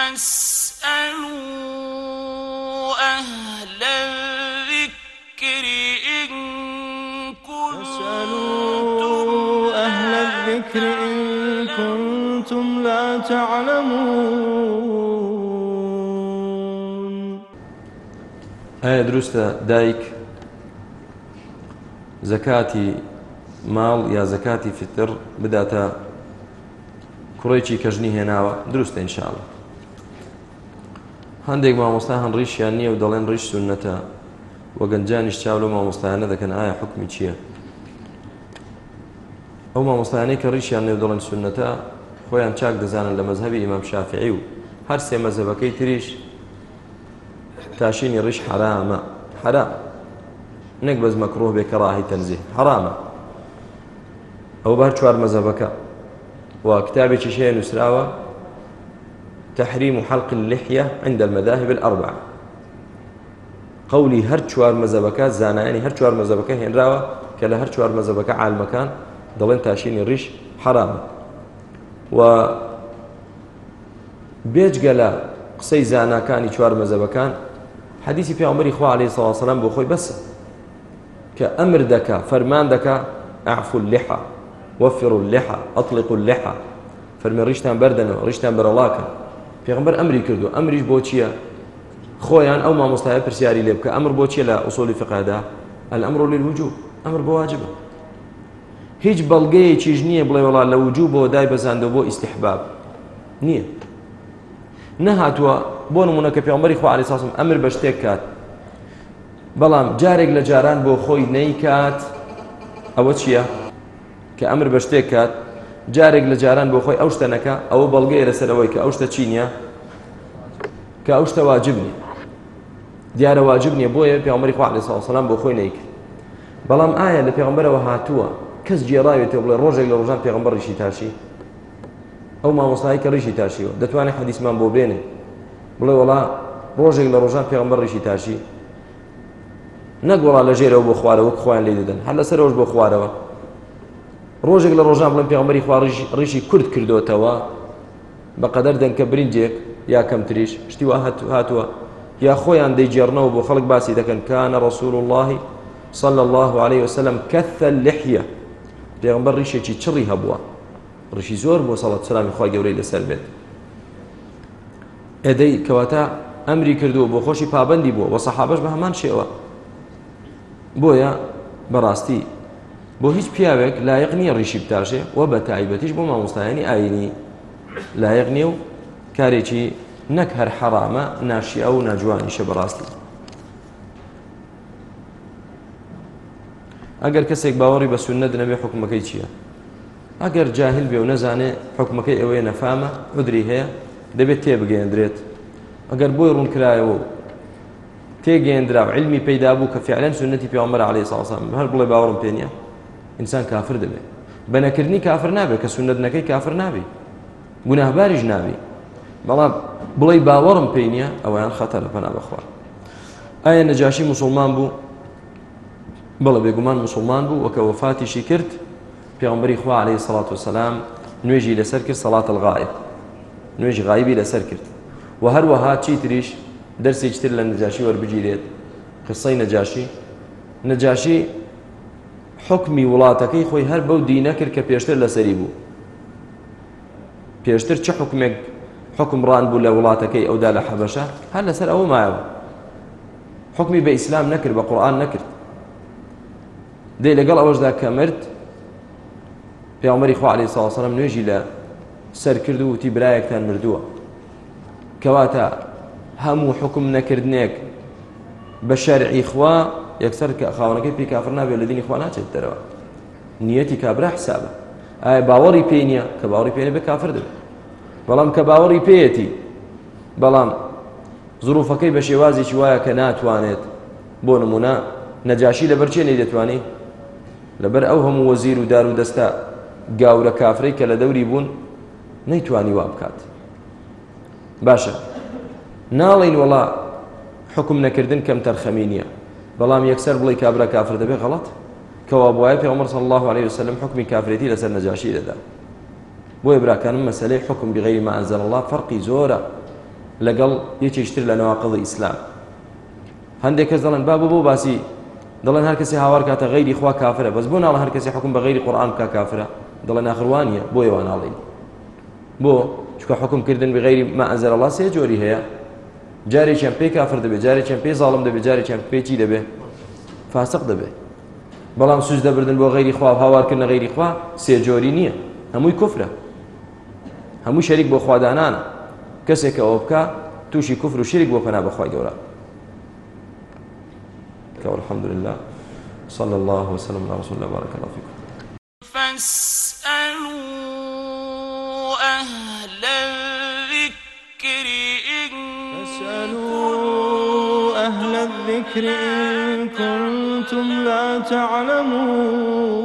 فاسألوا أهل الذكر إن كنتم أهل الذكر إن كنتم لا تعلمون. ئایا دروستە دایک زەکاتی ماڵ یا زەکاتی فتر بداتە کوڕێکی کەژنی هێناوە دروستە ئینشاڵە هەندێک مامۆستا هەن ڕیشیان نییە و دەڵێن ڕیش سونەتە. وە گەنجانیش چاو لە مامۆستایانە دەکەن ئایا حکمی چییە؟ ئەو مامۆستایانەی کە ڕیشیان نێو دەڵێن سونەتە خۆیان چاک دەزانن لە مەزهبی ئیمام شافعی و هەر سێ مەزهبەکەی تریش تاشینی ڕیش حرامە. حرام. نەک بەس مەکرۆه بێ کەڕاهی تەنزیه. حرامە. ئەو بەر چوار مەزهبەکە و کتابێکی شەیە نووسراوە تحريم حلق اللحية عند المذاهب الأربعة. قولي هەر چوار مەزەبەکە زانایانی هەر چوار مەزەبەکە هێنراوە کە لە هەر چوار مەزەبەکە عالمەکان دەڵێن تاشینی ڕیش حرامە و بێجگە لە قسەی زاناکانی چوار مەزەبەکان حدیثی پیامبری خوا عليه الصلاة والسلام خۆی بەسە کە ئەمر دەکا فەرمان دەکا ئەعفو اللحى وفروا اللحى أطلقوا اللحى فەرمی ڕیشتان بەردەنەوە ڕیشتان بەرەڵاکە. پێغمبەر ئەمری کردو. ئەمریش بۆ چییە؟ خۆیان ئەو مامۆستایە پرسیاری لێ بکە. ئەمر بۆ چیە لە ئوسۆلی فقادا الأمر للوجوب. ئەمر بۆ واجبە. هیچ بەڵگەیەکیش نییە بڵێ وڵا لە وجوب بۆ دای بەزاندەوە بۆ ئیسیحباب نییە. نەهاتووە بۆ نمونە کە پێغمبەری خوا علیه السلام ئەمر بە شتێک کات. بەڵام جارێک لە جاران بۆ خۆی نەیکات. ئەوە چییە؟ کە ئەمر بە شتێک کات. جارێک لە جاران بۆ خۆی ئەو شتەنەکە ئەوە بەڵگەیە لەسەرەوەی کە ئەو شتە چی نییە؟ کە ئەو شتە واجب نیە دیارە واجب نییە بۆیە پێغمبەری خوا علیه السلام بۆ خۆی نەیکرد. بەڵام ئایا لە پێغمبەرەوە هاتووە کەس جێڕاوێتەوە بڵێ ڕۆژێک لە ڕۆژان پێغمبەر ڕیشی تاشی؟ ئەو مامۆستایی کە ڕیشی تاشیوە دەتوانێت حەدیسمان بۆ بێنێ. بڵێ وڵا ڕۆژێک لە ڕۆژان پێغمبەر ڕیشی تاشی. نەگوڵا لە ژێرەوە بۆ خوارەوە خۆیان لێ دەدەن. هەر لەسەرەوەش بۆ خوارەوە. ڕۆژێک لە ڕۆژان بڵێن پێغمبەری خوا ڕیشی کورد کردوتەوە بەقەدەر دەنکە برنجێک یا کەمتریش شتی وا هاتووە یا خۆیان دەیجێڕنەوە بۆ خەڵک باسی دەکەن کانە ڕسول الله صلى الله عليه وسلم كث ڕیشێکی چڕی هەبووە ڕشی زۆر بۆ سەڵەت سلامی خۆی گەورەی لەسەر بێت ئێدەی کەواتە ئەمری کردووە بۆ خۆشی پابندی بووە وە سەحابەش بە هەمان شێوە بۆیە بەڕاستی بۆ هیچ پیاوێک لایق نییە ڕیشی بتاشێ و بە تایبەتیش بۆ مامۆستایانی ئاینی. لایق نییە و کارێکی نەک هەر حەرامە ناشیە و ناجوانیشە بەڕاستی ئەگەر کەسێک باوەڕی بە سونەت نەبێ حکومەکەی چییە؟ ئەگەر جاهل بێ و نەزانێ حکومەکەی ئەوەیە نەفامە عودری هەیە دەبێت تێبگەێنرێت ئەگەر بۆی ڕوونکرایەوە تێگەێنرا علمی پەیدا بوو کە فعلەن سنەتی پیامبەر علیه ساسان هەر بڵێ باوەڕم پێ نییە. ئینسان کافر دەبێت بە نەکردنی کافر نابێت کە سنت نەکەی کافر نابی گوناهباریش نابی بەڵام بڵێ باوەڕم پێی نییە ئەویان خەتەرە پەنا بەخوا. ئایا نەجاشی مسلمان بوو؟ بەڵە بێگومان مسلمان بوو وەکە وەفاتیشی کرد پێغمبەری خوا عليه سڵات وسلام نوێژی لەسەر کرد سەڵات الغایب نوێژی غایبی لەسەر کرد. و هەروەها چی تریش؟ دەرسێکتر لە نەجاشی وەربگیرێت. قسەی حکمی وڵاتەکەی خۆی هەر بەو دینە کرد کە پێشتر لەسەری بوو. پێشتر چه حکمێک حکمڕان بوو لە وڵاتەکەی ئەودا لە حەبەشە؟ هەر لەسەر ئەوە مایەوە. حکمی بە ئیسلام نەکرد بە قورآن نەکرد. دەی لەگەڵ ئەوەشدا کە مرد پێڵمەری خوا عليه ساڵ سەلام نوێژی لە سەر کرد و وتی برایەکتان مردووە. کەواتە هەموو حکم نەکردنێک بە شەرعی خوا یەکسەر کە خاونەکەی پێ کافر نابێت لە دینی خوا ناچێت دەرەوە. نیەتی کابرا حسابە. ئایا باوەڕی پێ نییە؟ کە باوەڕی پێێنە بە کافر دەبێت. بەڵام کە باوەڕی پێیەتی بەڵام زروفەکەی بە شێوازێکی وایە کە ناتوانێت بۆ نمونە نەجاشی لەبەر چێ نەی دەتوانی لەبەر ئەو هەموو وەزیر و دار و دەستە گاورە کافرەی کە لە دەوری بوون نەیتوانی وا بکات. باشە. ناڵین وڵا حکم نەکردن کەم تەرخەمی نییە. بەڵام یەکسەر بڵی کابرا کافر دەبێ غەڵەت؟ کەوا بواە پێ صلی الله عليه وسلم حکمی کافرێتی لەسەر نەجاشی دەدا. بۆیە براکانم مەسلەی حکم بغیری ما ئەنزل الله لەگەڵ یەکێشتر لە نەواقڵی ئیسلام. هەندێک کەس دەڵێن با بۆ باسی دەڵێن هەر کەسی هاوار کاتە غیری خوا کافرە بەس بۆ ناڵ هەر کەسی حکم بە غیری قورآن بکە کافرە ناخڕوانیە بۆ ێوە ناڵین. بۆ چکە حکمکردن بغیری ما ئەنزەر الله جۆری هەیە؟ جارێکیان پێی کافر دەبێت جارێکیان پێی زاڵم دەبێت جارێکیان پێی دەبێت فاسق دەبێت بەڵام سوز دەبردن بۆ غیری خوا هاوارکردن غیری خوا سێ جۆری نییە هەمووی کوفرە. هەموو شەریک بۆ خوادانانە. کەسێک ئەوە بکە تووشی کوفر و شیرێک بۆ پەنا بەخوای گەورە. والحمد لله صلى الله وسلم على رسول الله. بارك الله فيكم فاسألوا أهل الذكر إن كنتم لا تعلمون.